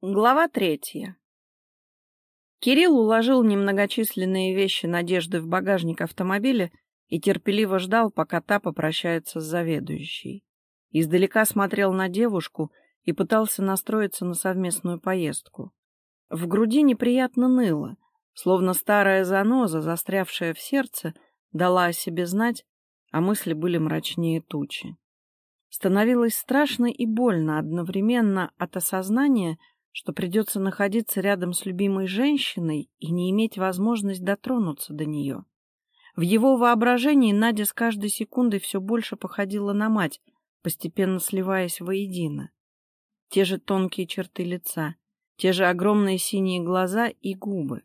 Глава третья. Кирилл уложил немногочисленные вещи Надежды в багажник автомобиля и терпеливо ждал, пока та попрощается с заведующей. Издалека смотрел на девушку и пытался настроиться на совместную поездку. В груди неприятно ныло, словно старая заноза, застрявшая в сердце, дала о себе знать, а мысли были мрачнее тучи. Становилось страшно и больно одновременно от осознания, что придется находиться рядом с любимой женщиной и не иметь возможность дотронуться до нее. В его воображении Надя с каждой секундой все больше походила на мать, постепенно сливаясь воедино. Те же тонкие черты лица, те же огромные синие глаза и губы.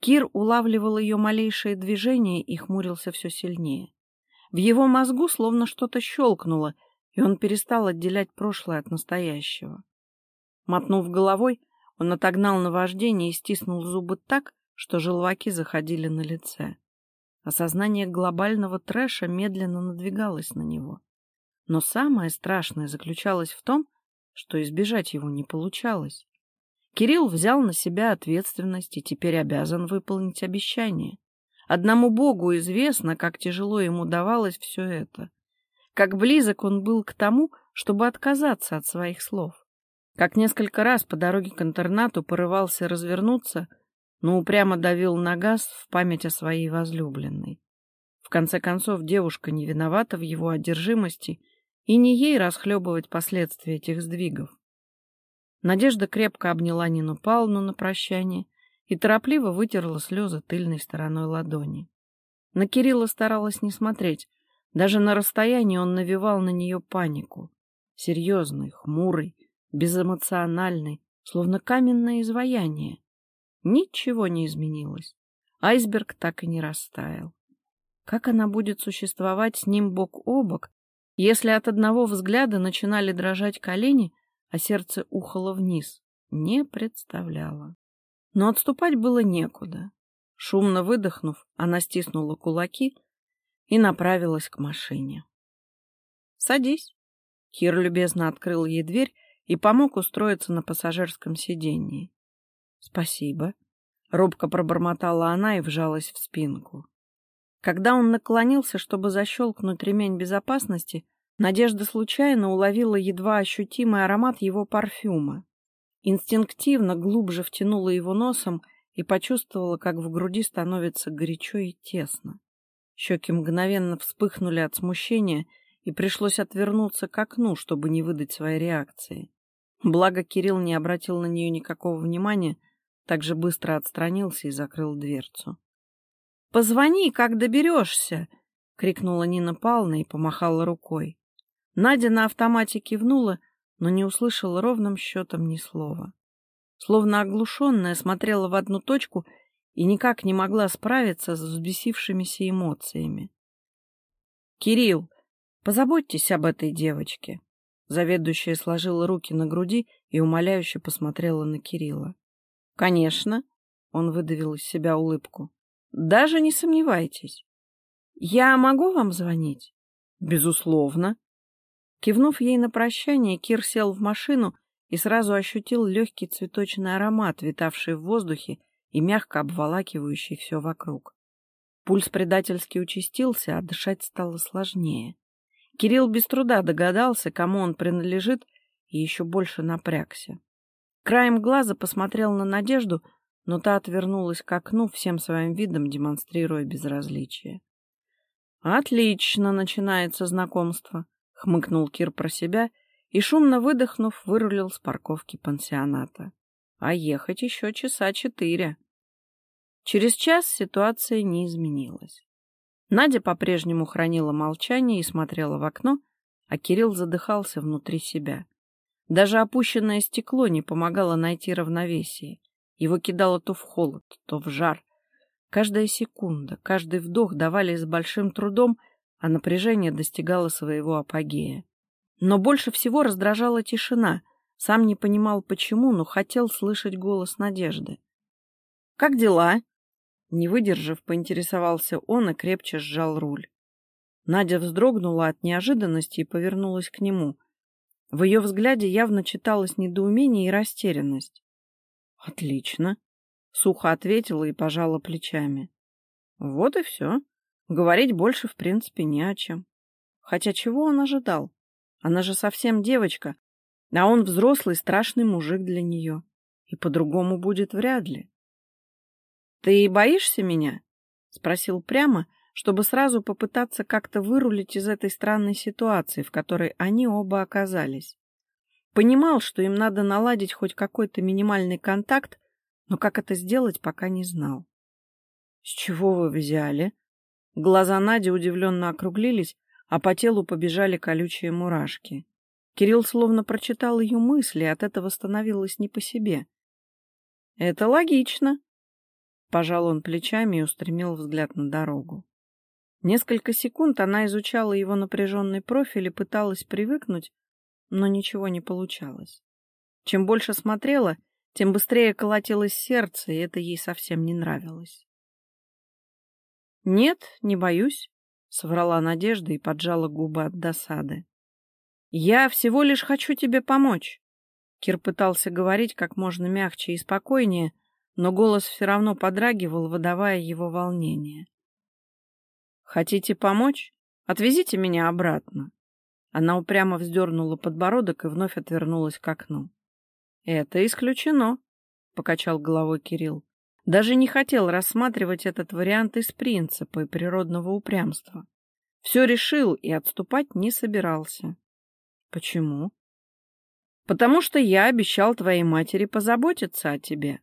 Кир улавливал ее малейшие движения и хмурился все сильнее. В его мозгу словно что-то щелкнуло, и он перестал отделять прошлое от настоящего. Мотнув головой, он отогнал наваждение и стиснул зубы так, что желваки заходили на лице. Осознание глобального трэша медленно надвигалось на него. Но самое страшное заключалось в том, что избежать его не получалось. Кирилл взял на себя ответственность и теперь обязан выполнить обещание. Одному Богу известно, как тяжело ему давалось все это. Как близок он был к тому, чтобы отказаться от своих слов как несколько раз по дороге к интернату порывался развернуться, но упрямо давил на газ в память о своей возлюбленной. В конце концов, девушка не виновата в его одержимости, и не ей расхлебывать последствия этих сдвигов. Надежда крепко обняла Нину Павловну на прощание и торопливо вытерла слезы тыльной стороной ладони. На Кирилла старалась не смотреть, даже на расстоянии он навевал на нее панику. Серьезный, хмурый, безэмоциональный, словно каменное изваяние. Ничего не изменилось. Айсберг так и не растаял. Как она будет существовать с ним бок о бок, если от одного взгляда начинали дрожать колени, а сердце ухало вниз? Не представляла. Но отступать было некуда. Шумно выдохнув, она стиснула кулаки и направилась к машине. «Садись». Кир любезно открыл ей дверь и помог устроиться на пассажирском сиденье. «Спасибо», — робко пробормотала она и вжалась в спинку. Когда он наклонился, чтобы защелкнуть ремень безопасности, Надежда случайно уловила едва ощутимый аромат его парфюма. Инстинктивно глубже втянула его носом и почувствовала, как в груди становится горячо и тесно. Щеки мгновенно вспыхнули от смущения, и пришлось отвернуться к окну, чтобы не выдать своей реакции. Благо Кирилл не обратил на нее никакого внимания, так же быстро отстранился и закрыл дверцу. — Позвони, как доберешься! — крикнула Нина Павловна и помахала рукой. Надя на автомате кивнула, но не услышала ровным счетом ни слова. Словно оглушенная смотрела в одну точку и никак не могла справиться с взбесившимися эмоциями. — Кирилл, позаботьтесь об этой девочке, Заведующая сложила руки на груди и умоляюще посмотрела на Кирилла. — Конечно, — он выдавил из себя улыбку. — Даже не сомневайтесь. — Я могу вам звонить? — Безусловно. Кивнув ей на прощание, Кир сел в машину и сразу ощутил легкий цветочный аромат, витавший в воздухе и мягко обволакивающий все вокруг. Пульс предательски участился, а дышать стало сложнее. Кирилл без труда догадался, кому он принадлежит, и еще больше напрягся. Краем глаза посмотрел на Надежду, но та отвернулась к окну, всем своим видом демонстрируя безразличие. «Отлично начинается знакомство», — хмыкнул Кир про себя и, шумно выдохнув, вырулил с парковки пансионата. «А ехать еще часа четыре». Через час ситуация не изменилась. Надя по-прежнему хранила молчание и смотрела в окно, а Кирилл задыхался внутри себя. Даже опущенное стекло не помогало найти равновесие. Его кидало то в холод, то в жар. Каждая секунда, каждый вдох давали с большим трудом, а напряжение достигало своего апогея. Но больше всего раздражала тишина. Сам не понимал, почему, но хотел слышать голос надежды. «Как дела?» Не выдержав, поинтересовался он и крепче сжал руль. Надя вздрогнула от неожиданности и повернулась к нему. В ее взгляде явно читалось недоумение и растерянность. «Отлично», — сухо ответила и пожала плечами. «Вот и все. Говорить больше, в принципе, не о чем. Хотя чего он ожидал? Она же совсем девочка, а он взрослый страшный мужик для нее. И по-другому будет вряд ли. «Ты боишься меня?» — спросил прямо, чтобы сразу попытаться как-то вырулить из этой странной ситуации, в которой они оба оказались. Понимал, что им надо наладить хоть какой-то минимальный контакт, но как это сделать, пока не знал. — С чего вы взяли? Глаза Нади удивленно округлились, а по телу побежали колючие мурашки. Кирилл словно прочитал ее мысли, и от этого становилось не по себе. — Это логично, Пожал он плечами и устремил взгляд на дорогу. Несколько секунд она изучала его напряженный профиль и пыталась привыкнуть, но ничего не получалось. Чем больше смотрела, тем быстрее колотилось сердце, и это ей совсем не нравилось. «Нет, не боюсь», — соврала Надежда и поджала губы от досады. «Я всего лишь хочу тебе помочь». Кир пытался говорить как можно мягче и спокойнее, но голос все равно подрагивал, выдавая его волнение. «Хотите помочь? Отвезите меня обратно». Она упрямо вздернула подбородок и вновь отвернулась к окну. «Это исключено», — покачал головой Кирилл. Даже не хотел рассматривать этот вариант из принципа и природного упрямства. Все решил и отступать не собирался. «Почему?» «Потому что я обещал твоей матери позаботиться о тебе»,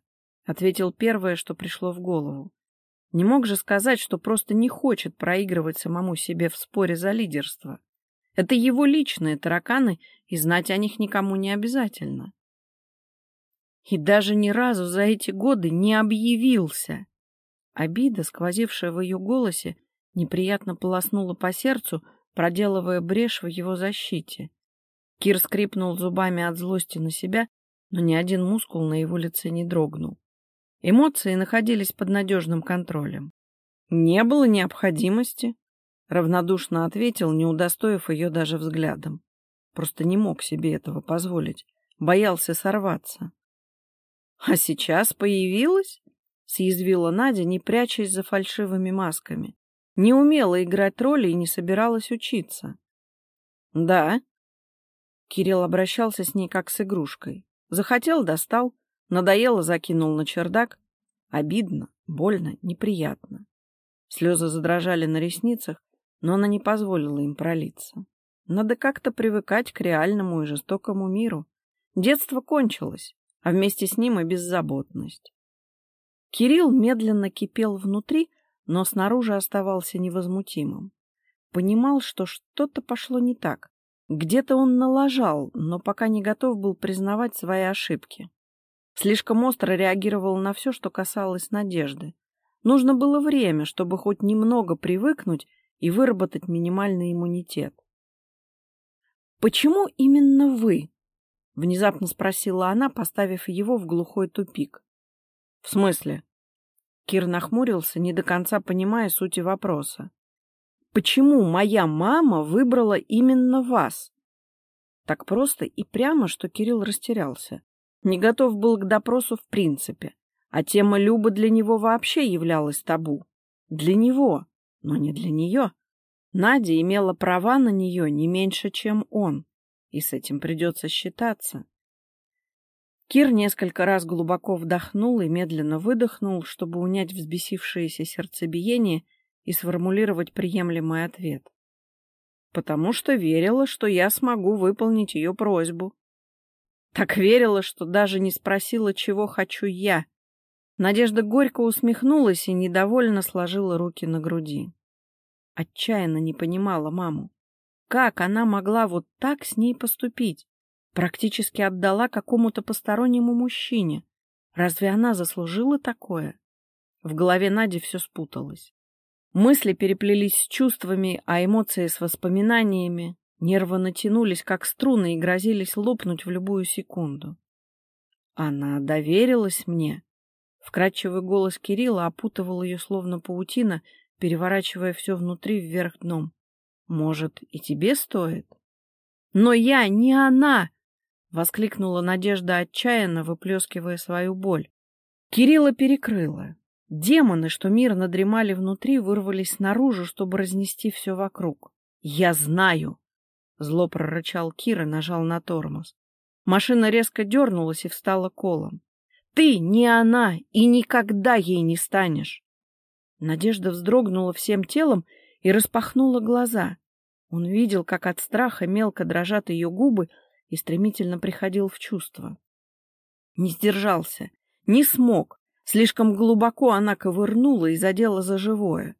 Ответил первое, что пришло в голову. Не мог же сказать, что просто не хочет проигрывать самому себе в споре за лидерство. Это его личные тараканы, и знать о них никому не обязательно. И даже ни разу за эти годы не объявился. Обида, сквозившая в ее голосе, неприятно полоснула по сердцу, проделывая брешь в его защите. Кир скрипнул зубами от злости на себя, но ни один мускул на его лице не дрогнул. Эмоции находились под надежным контролем. «Не было необходимости», — равнодушно ответил, не удостоив ее даже взглядом. Просто не мог себе этого позволить, боялся сорваться. «А сейчас появилась?» — съязвила Надя, не прячась за фальшивыми масками. Не умела играть роли и не собиралась учиться. «Да». Кирилл обращался с ней как с игрушкой. Захотел — достал, Надоело закинул на чердак. Обидно, больно, неприятно. Слезы задрожали на ресницах, но она не позволила им пролиться. Надо как-то привыкать к реальному и жестокому миру. Детство кончилось, а вместе с ним и беззаботность. Кирилл медленно кипел внутри, но снаружи оставался невозмутимым. Понимал, что что-то пошло не так. Где-то он налажал, но пока не готов был признавать свои ошибки. Слишком остро реагировал на все, что касалось надежды. Нужно было время, чтобы хоть немного привыкнуть и выработать минимальный иммунитет. «Почему именно вы?» — внезапно спросила она, поставив его в глухой тупик. «В смысле?» Кир нахмурился, не до конца понимая сути вопроса. «Почему моя мама выбрала именно вас?» Так просто и прямо, что Кирилл растерялся не готов был к допросу в принципе, а тема Любы для него вообще являлась табу. Для него, но не для нее. Надя имела права на нее не меньше, чем он, и с этим придется считаться. Кир несколько раз глубоко вдохнул и медленно выдохнул, чтобы унять взбесившееся сердцебиение и сформулировать приемлемый ответ. «Потому что верила, что я смогу выполнить ее просьбу», так верила, что даже не спросила, чего хочу я. Надежда горько усмехнулась и недовольно сложила руки на груди. Отчаянно не понимала маму. Как она могла вот так с ней поступить? Практически отдала какому-то постороннему мужчине. Разве она заслужила такое? В голове Нади все спуталось. Мысли переплелись с чувствами, а эмоции с воспоминаниями. Нервы натянулись, как струны, и грозились лопнуть в любую секунду. Она доверилась мне. Вкрадчивый голос Кирилла опутывал ее словно паутина, переворачивая все внутри вверх дном. Может, и тебе стоит? Но я не она! — воскликнула Надежда отчаянно, выплескивая свою боль. Кирилла перекрыла. Демоны, что мирно дремали внутри, вырвались наружу, чтобы разнести все вокруг. «Я знаю!» — зло прорычал Кир и нажал на тормоз. Машина резко дернулась и встала колом. «Ты не она и никогда ей не станешь!» Надежда вздрогнула всем телом и распахнула глаза. Он видел, как от страха мелко дрожат ее губы, и стремительно приходил в чувство. Не сдержался, не смог. Слишком глубоко она ковырнула и задела за живое.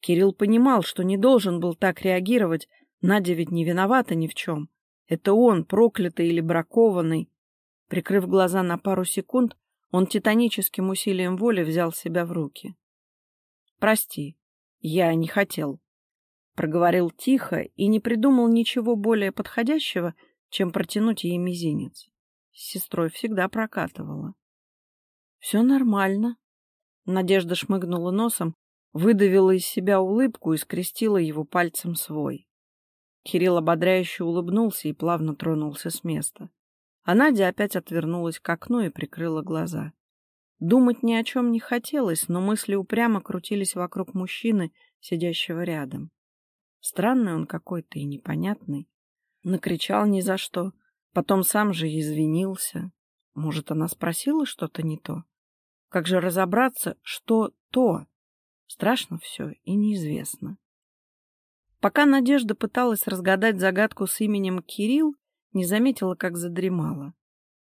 Кирилл понимал, что не должен был так реагировать, Надя ведь не виновата ни в чем. Это он, проклятый или бракованный. Прикрыв глаза на пару секунд, он титаническим усилием воли взял себя в руки. «Прости, я не хотел», — проговорил тихо и не придумал ничего более подходящего, чем протянуть ей мизинец. С сестрой всегда прокатывала. «Все нормально». Надежда шмыгнула носом, выдавила из себя улыбку и скрестила его пальцем свой. Кирилл ободряюще улыбнулся и плавно тронулся с места. А Надя опять отвернулась к окну и прикрыла глаза. Думать ни о чем не хотелось, но мысли упрямо крутились вокруг мужчины, сидящего рядом. Странный он какой-то и непонятный. Накричал ни за что, потом сам же извинился. Может, она спросила что-то не то? Как же разобраться, что то? Страшно все и неизвестно. Пока Надежда пыталась разгадать загадку с именем Кирилл, не заметила, как задремала.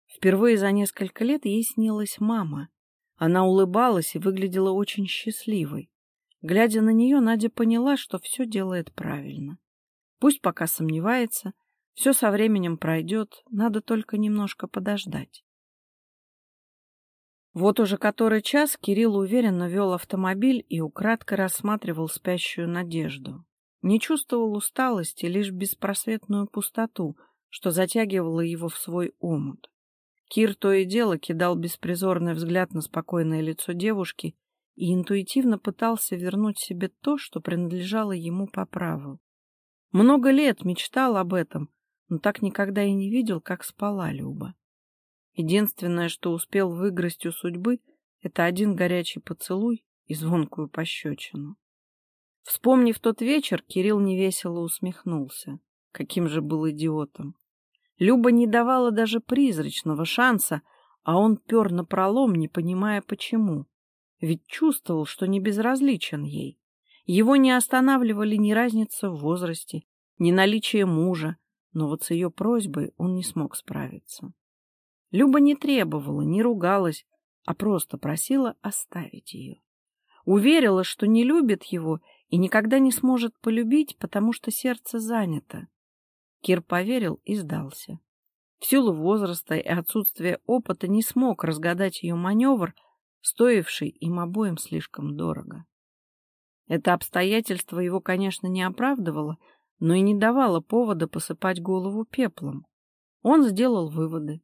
Впервые за несколько лет ей снилась мама. Она улыбалась и выглядела очень счастливой. Глядя на нее, Надя поняла, что все делает правильно. Пусть пока сомневается, все со временем пройдет, надо только немножко подождать. Вот уже который час Кирилл уверенно вел автомобиль и украдкой рассматривал спящую надежду. Не чувствовал усталости, лишь беспросветную пустоту, что затягивало его в свой омут. Кир то и дело кидал беспризорный взгляд на спокойное лицо девушки и интуитивно пытался вернуть себе то, что принадлежало ему по праву. Много лет мечтал об этом, но так никогда и не видел, как спала Люба. Единственное, что успел выиграть у судьбы, это один горячий поцелуй и звонкую пощечину. Вспомнив тот вечер, Кирилл невесело усмехнулся. Каким же был идиотом. Люба не давала даже призрачного шанса, а он пер на пролом, не понимая почему. Ведь чувствовал, что не безразличен ей. Его не останавливали ни разница в возрасте, ни наличие мужа, но вот с ее просьбой он не смог справиться. Люба не требовала, не ругалась, а просто просила оставить ее. Уверила, что не любит его и никогда не сможет полюбить, потому что сердце занято. Кир поверил и сдался. В силу возраста и отсутствия опыта не смог разгадать ее маневр, стоивший им обоим слишком дорого. Это обстоятельство его, конечно, не оправдывало, но и не давало повода посыпать голову пеплом. Он сделал выводы.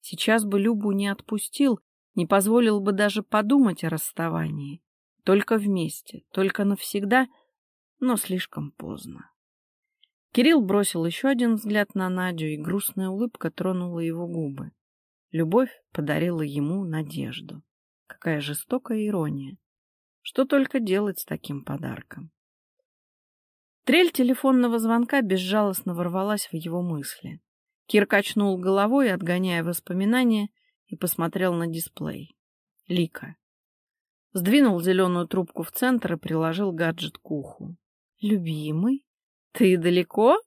Сейчас бы Любу не отпустил, не позволил бы даже подумать о расставании. Только вместе, только навсегда, но слишком поздно. Кирилл бросил еще один взгляд на Надю, и грустная улыбка тронула его губы. Любовь подарила ему надежду. Какая жестокая ирония. Что только делать с таким подарком? Трель телефонного звонка безжалостно ворвалась в его мысли. Кир качнул головой, отгоняя воспоминания, и посмотрел на дисплей. Лика. Сдвинул зеленую трубку в центр и приложил гаджет к уху. «Любимый, ты далеко?»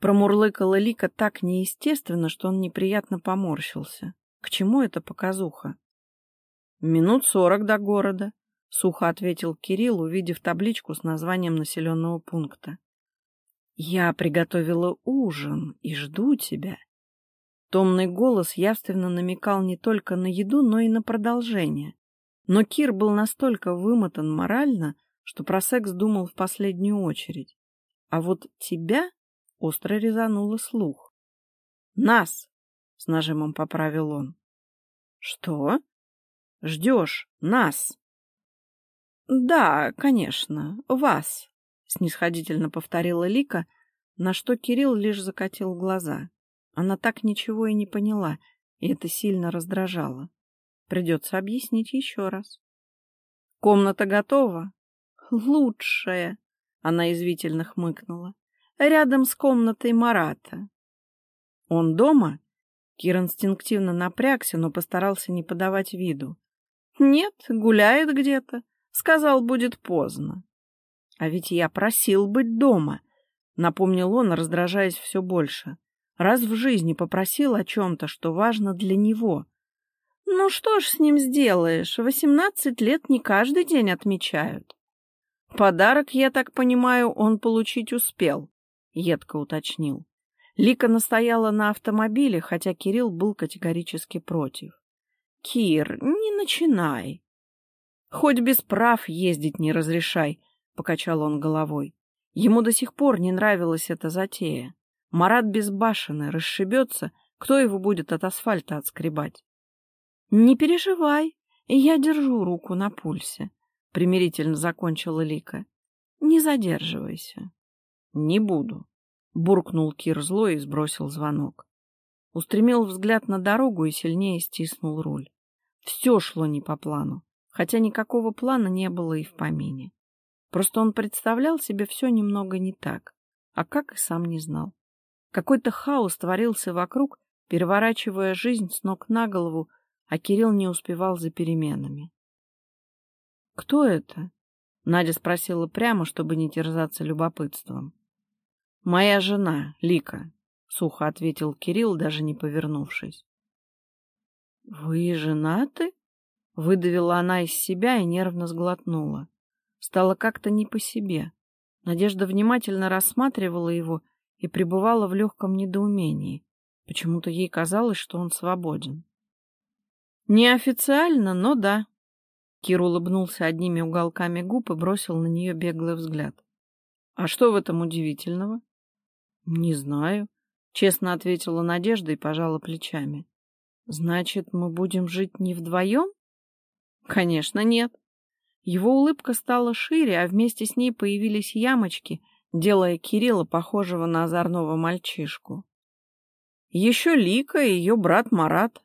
Промурлыкала Лика так неестественно, что он неприятно поморщился. К чему эта показуха? «Минут сорок до города», — сухо ответил Кирилл, увидев табличку с названием населенного пункта. «Я приготовила ужин и жду тебя». Томный голос явственно намекал не только на еду, но и на продолжение. Но Кир был настолько вымотан морально, что про секс думал в последнюю очередь. А вот тебя остро резануло слух. «Нас!» — с нажимом поправил он. «Что? Ждешь нас?» «Да, конечно, вас», — снисходительно повторила Лика, на что Кирилл лишь закатил глаза. Она так ничего и не поняла, и это сильно раздражало. Придется объяснить еще раз. «Комната готова?» «Лучшая!» — она извительно хмыкнула. «Рядом с комнатой Марата». «Он дома?» Кир инстинктивно напрягся, но постарался не подавать виду. «Нет, гуляет где-то. Сказал, будет поздно». «А ведь я просил быть дома», — напомнил он, раздражаясь все больше. «Раз в жизни попросил о чем-то, что важно для него». «Ну что ж с ним сделаешь? Восемнадцать лет не каждый день отмечают». «Подарок, я так понимаю, он получить успел», — едко уточнил. Лика настояла на автомобиле, хотя Кирилл был категорически против. «Кир, не начинай!» «Хоть без прав ездить не разрешай», — покачал он головой. Ему до сих пор не нравилась эта затея. Марат безбашенный, расшибется, кто его будет от асфальта отскребать? «Не переживай, я держу руку на пульсе», — примирительно закончила Лика. «Не задерживайся». «Не буду», буркнул Кир зло и сбросил звонок. Устремил взгляд на дорогу и сильнее стиснул руль. Все шло не по плану, хотя никакого плана не было и в помине. Просто он представлял себе все немного не так, а как и сам не знал. Какой-то хаос творился вокруг, переворачивая жизнь с ног на голову, а Кирилл не успевал за переменами. «Кто это?» — Надя спросила прямо, чтобы не терзаться любопытством. «Моя жена, Лика», — сухо ответил Кирилл, даже не повернувшись. «Вы женаты?» — выдавила она из себя и нервно сглотнула. Стало как-то не по себе. Надежда внимательно рассматривала его и пребывала в легком недоумении. Почему-то ей казалось, что он свободен. «Неофициально, но да». Кир улыбнулся одними уголками губ и бросил на нее беглый взгляд. «А что в этом удивительного?» «Не знаю», — честно ответила Надежда и пожала плечами. «Значит, мы будем жить не вдвоем?» «Конечно, нет». Его улыбка стала шире, а вместе с ней появились ямочки, делая Кирилла похожего на озорного мальчишку. «Еще Лика и ее брат Марат.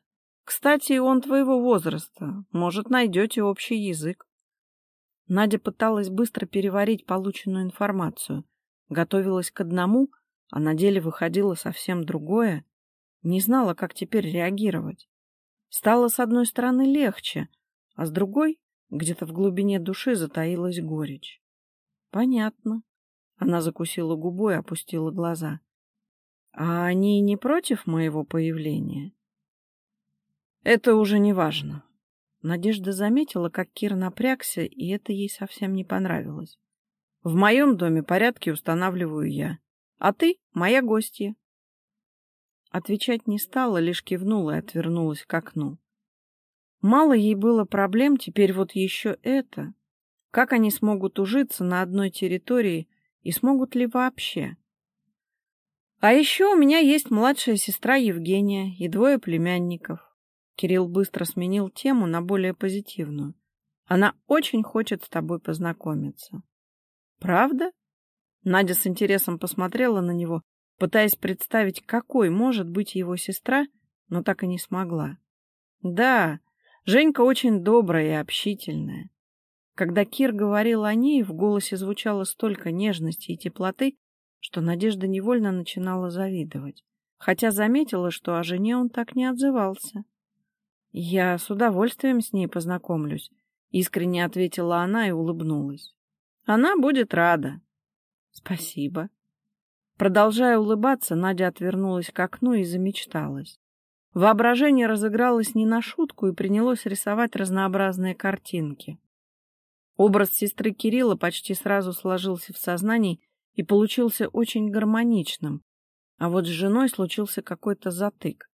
Кстати, он твоего возраста. Может, найдете общий язык». Надя пыталась быстро переварить полученную информацию. Готовилась к одному — а на деле выходило совсем другое, не знала, как теперь реагировать. Стало, с одной стороны, легче, а с другой, где-то в глубине души затаилась горечь. Понятно. Она закусила губу и опустила глаза. А они не против моего появления? Это уже не важно. Надежда заметила, как Кир напрягся, и это ей совсем не понравилось. В моем доме порядки устанавливаю я. А ты моя гостья. Отвечать не стала, лишь кивнула и отвернулась к окну. Мало ей было проблем, теперь вот еще это. Как они смогут ужиться на одной территории и смогут ли вообще? А еще у меня есть младшая сестра Евгения и двое племянников. Кирилл быстро сменил тему на более позитивную. Она очень хочет с тобой познакомиться. Правда? Надя с интересом посмотрела на него, пытаясь представить, какой может быть его сестра, но так и не смогла. Да, Женька очень добрая и общительная. Когда Кир говорил о ней, в голосе звучало столько нежности и теплоты, что Надежда невольно начинала завидовать, хотя заметила, что о жене он так не отзывался. «Я с удовольствием с ней познакомлюсь», — искренне ответила она и улыбнулась. «Она будет рада», Спасибо. Продолжая улыбаться, Надя отвернулась к окну и замечталась. Воображение разыгралось не на шутку и принялось рисовать разнообразные картинки. Образ сестры Кирилла почти сразу сложился в сознании и получился очень гармоничным, а вот с женой случился какой-то затык.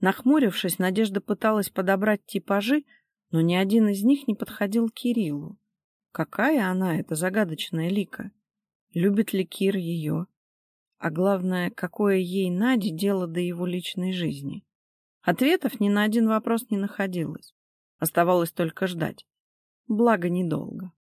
Нахмурившись, Надежда пыталась подобрать типажи, но ни один из них не подходил Кириллу. Какая она, эта загадочная лика? Любит ли Кир ее? А главное, какое ей Наде дело до его личной жизни? Ответов ни на один вопрос не находилось. Оставалось только ждать. Благо, недолго.